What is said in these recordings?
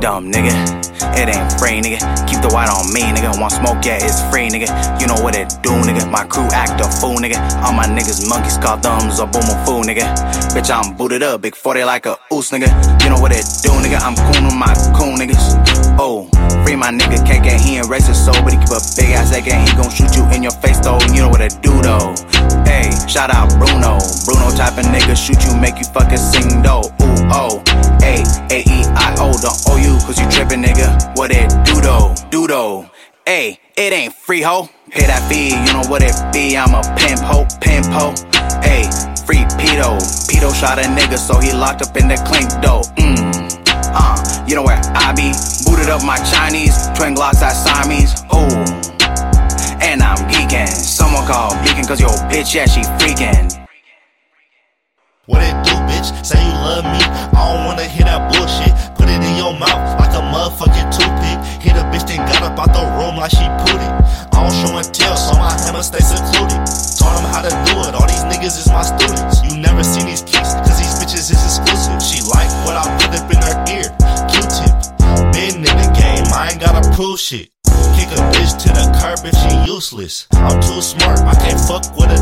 dumb nigga. It ain't free, nigga. Keep the white on me, nigga. Want smoke, yeah, it's free, nigga. You know what it do, nigga. My crew act a fool, nigga. All my niggas monkeys call thumbs or boom a fool, nigga. Bitch, I'm booted up, big 40 like a oos, nigga. You know what it do, nigga. I'm coon with my coon niggas. Oh, free my nigga KK, he ain't racist, so but he keep a big ass AK, he gon' shoot you shoot you, make you fucking sing though. Ooh, oh. A, A, E, I, O, don't you, cause you trippin', nigga. What it do though? Do though. It ain't free ho. Pay that fee, you know what it be. I'm a pimp ho, pimp ho. Hey, free pedo. Pedo shot a nigga, so he locked up in the clink though. Mmm. Uh, you know where I be? Booted up my Chinese, twin glocks I Siamese. Ooh and I'm geeking. Someone call beacon cause your bitch, yeah, she freaking. Like she put it. I don't show and tell, so my hammer stay secluded. Taught how to do it. All these niggas is my students. You never seen these kicks, cause these bitches is exclusive. She like what I put up in her ear. Q-tip. Been in the game, I ain't gotta prove shit. Kick a bitch to the curb if she useless. I'm too smart, I can't fuck with a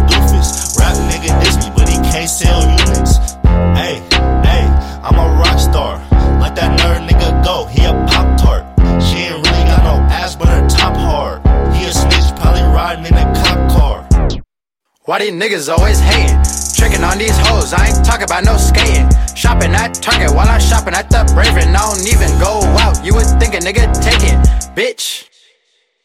Why these niggas always hating? Tricking on these hoes, I ain't talking about no skating. Shopping at Target while I'm shopping at the Braven. I don't even go out, you would think a nigga take it, bitch.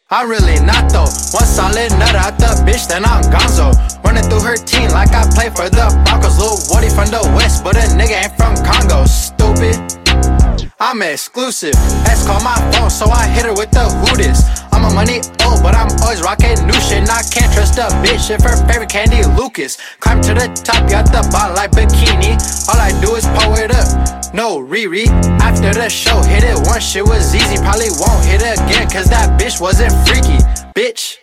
I'm really not though. One solid nut out the bitch, then I'm gonzo. Running through her team like I play for the Broncos. Lil Woody from the West, but a nigga ain't from Congo. Stupid. I'm exclusive. X call my phone, so I hit her with the this. I'm a money old, but I'm always rocking new shit. I can't trust a bitch if her favorite candy Lucas. Climb to the top, got the bottle like bikini. All I do is pull it up no Riri. After the show, hit it once, shit was easy. Probably won't hit it again, cause that bitch wasn't freaky, bitch.